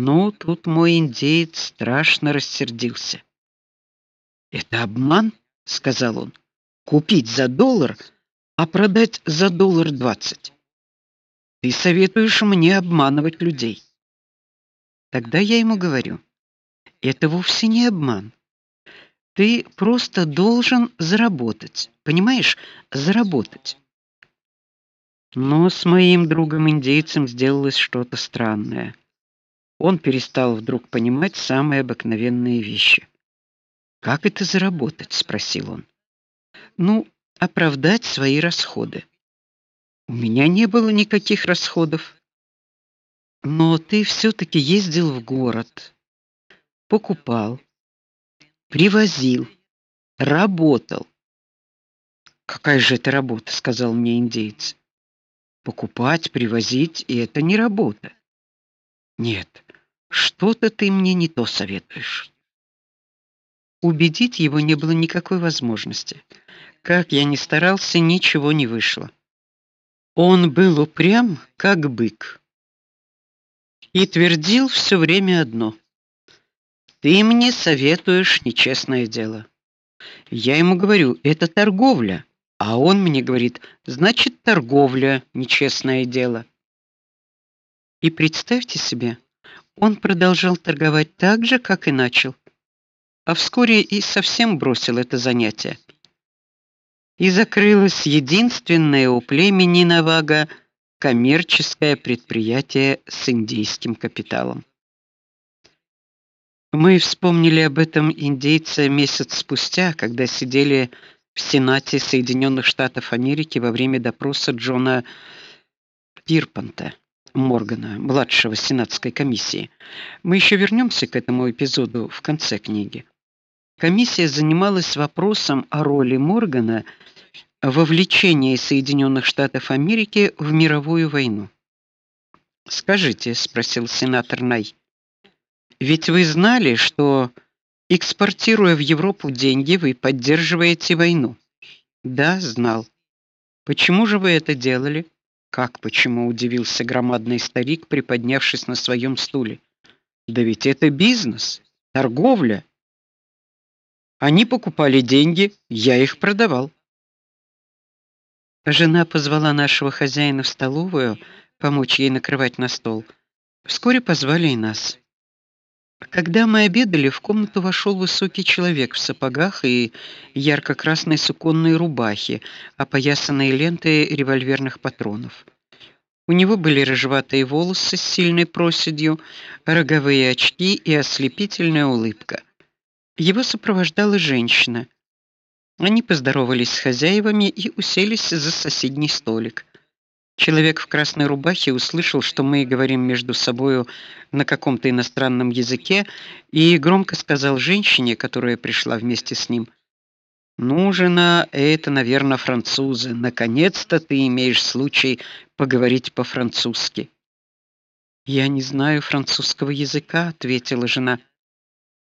Ну, тут мой индеец страшно рассердился. Это обман, сказал он. Купить за доллар, а продать за доллар двадцать. Ты советуешь мне обманывать людей. Тогда я ему говорю: это вовсе не обман. Ты просто должен заработать. Понимаешь? Заработать. Но с моим другом-индейцем сделалось что-то странное. Он перестал вдруг понимать самые обыкновенные вещи. Как это заработать, спросил он. Ну, оправдать свои расходы. У меня не было никаких расходов. Но ты все таки ездил в город, покупал, привозил, работал. Какая же это работа, сказал мне индеец. Покупать, привозить и это не работа. Нет. Что-то ты мне не то советуешь. Убедить его не было никакой возможности. Как я ни старался, ничего не вышло. Он был упрям, как бык. И твердил все время одно: "Ты мне советуешь нечестное дело". Я ему говорю: "Это торговля". А он мне говорит: "Значит, торговля нечестное дело". И представьте себе, он продолжал торговать так же, как и начал, а вскоре и совсем бросил это занятие. И закрылось единственное у племени Навага коммерческое предприятие с индийским капиталом. Мы вспомнили об этом индейце месяц спустя, когда сидели в Сенате Соединенных Штатов Америки во время допроса Джона Пирпанта. Моргана, младшего сенатской комиссии. Мы еще вернемся к этому эпизоду в конце книги. Комиссия занималась вопросом о роли Моргана вовлечении Соединенных Штатов Америки в мировую войну. Скажите, спросил сенатор Най. Ведь вы знали, что экспортируя в Европу деньги, вы поддерживаете войну? Да, знал. Почему же вы это делали? Как почему удивился громадный старик, приподнявшись на своем стуле. Да ведь это бизнес, торговля. Они покупали деньги, я их продавал. Жена позвала нашего хозяина в столовую помочь ей накрывать на стол. Вскоре позвали и нас. Когда мы обедали, в комнату вошел высокий человек в сапогах и ярко-красной суконной рубахе, опоясанной лентой револьверных патронов. У него были рыжеватые волосы с сильной проседью, роговые очки и ослепительная улыбка. Его сопровождала женщина. Они поздоровались с хозяевами и уселись за соседний столик. Человек в красной рубахе услышал, что мы говорим между собою на каком-то иностранном языке, и громко сказал женщине, которая пришла вместе с ним: "Ну, жена, это, наверное, французы. Наконец-то ты имеешь случай поговорить по-французски". "Я не знаю французского языка", ответила жена.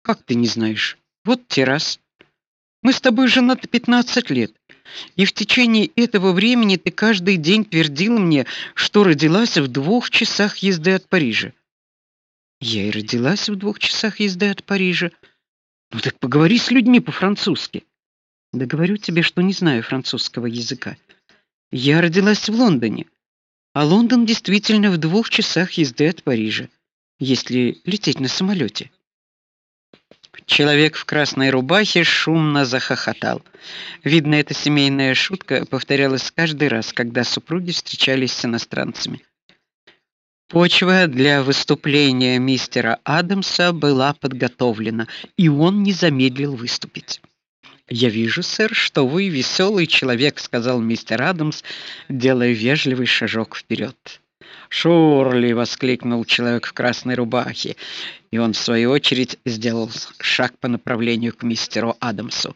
"Как ты не знаешь? Вот террас. Мы с тобой женаты 15 лет. И в течение этого времени ты каждый день твердила мне, что родилась в двух часах езды от Парижа. Я и родилась в двух часах езды от Парижа. Ну так поговори с людьми по-французски. Да говорю тебе, что не знаю французского языка. Я родилась в Лондоне. А Лондон действительно в двух часах езды от Парижа, если лететь на самолете. Человек в красной рубахе шумно захохотал. Видно, эта семейная шутка повторялась каждый раз, когда супруги встречались с иностранцами. Почва для выступления мистера Адамса была подготовлена, и он не замедлил выступить. "Я вижу, сэр, что вы веселый человек", сказал мистер Адамс, делая вежливый шажок вперед. "Шурли!" воскликнул человек в красной рубахе, и он в свою очередь сделал шаг по направлению к мистеру Адамсу.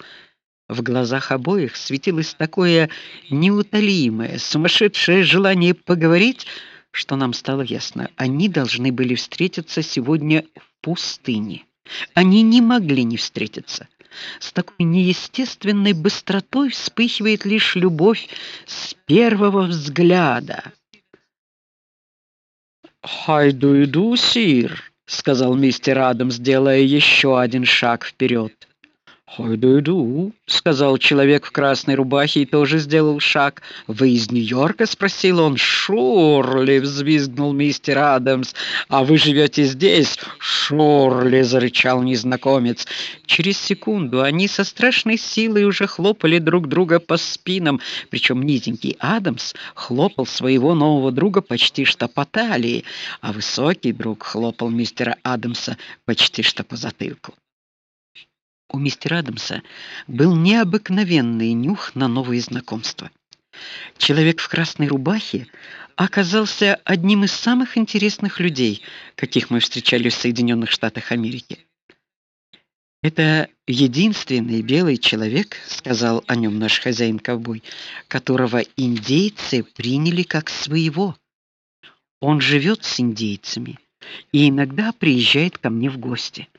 В глазах обоих светилось такое неутолимое, сумасшедшее желание поговорить, что нам стало ясно, они должны были встретиться сегодня в пустыне. Они не могли не встретиться. С такой неестественной быстротой вспыхивает лишь любовь с первого взгляда. "How do you do, sir?" сказал мистер Адамс, делая еще один шаг вперед. «How do you do?» — сказал человек в красной рубахе и тоже сделал шаг. «Вы из Нью-Йорка?» — спросил он. «Шурли!» — взвизгнул мистер Адамс. «А вы живете здесь?» «Шурли!» — зарычал незнакомец. Через секунду они со страшной силой уже хлопали друг друга по спинам, причем низенький Адамс хлопал своего нового друга почти что по талии, а высокий друг хлопал мистера Адамса почти что по затылку. У мистера Адамса был необыкновенный нюх на новые знакомства. Человек в красной рубахе оказался одним из самых интересных людей, каких мы встречали в Соединенных Штатах Америки. Это единственный белый человек, сказал о нем наш хозяин-ковбой, которого индейцы приняли как своего. Он живет с индейцами и иногда приезжает ко мне в гости.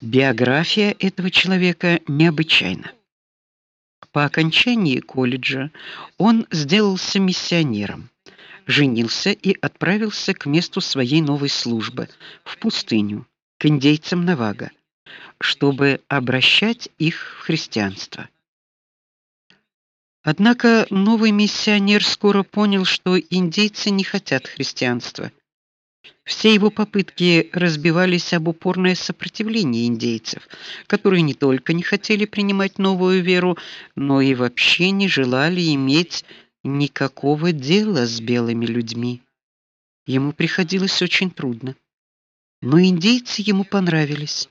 Биография этого человека необычайна. По окончании колледжа он сделался миссионером, женился и отправился к месту своей новой службы в пустыню, к индейцам Навага, чтобы обращать их в христианство. Однако новый миссионер скоро понял, что индейцы не хотят христианства все его попытки разбивались об упорное сопротивление индейцев, которые не только не хотели принимать новую веру, но и вообще не желали иметь никакого дела с белыми людьми. Ему приходилось очень трудно. Но индейцы ему понравились.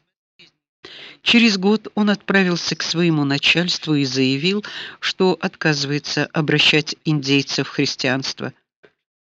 Через год он отправился к своему начальству и заявил, что отказывается обращать индейцев в христианство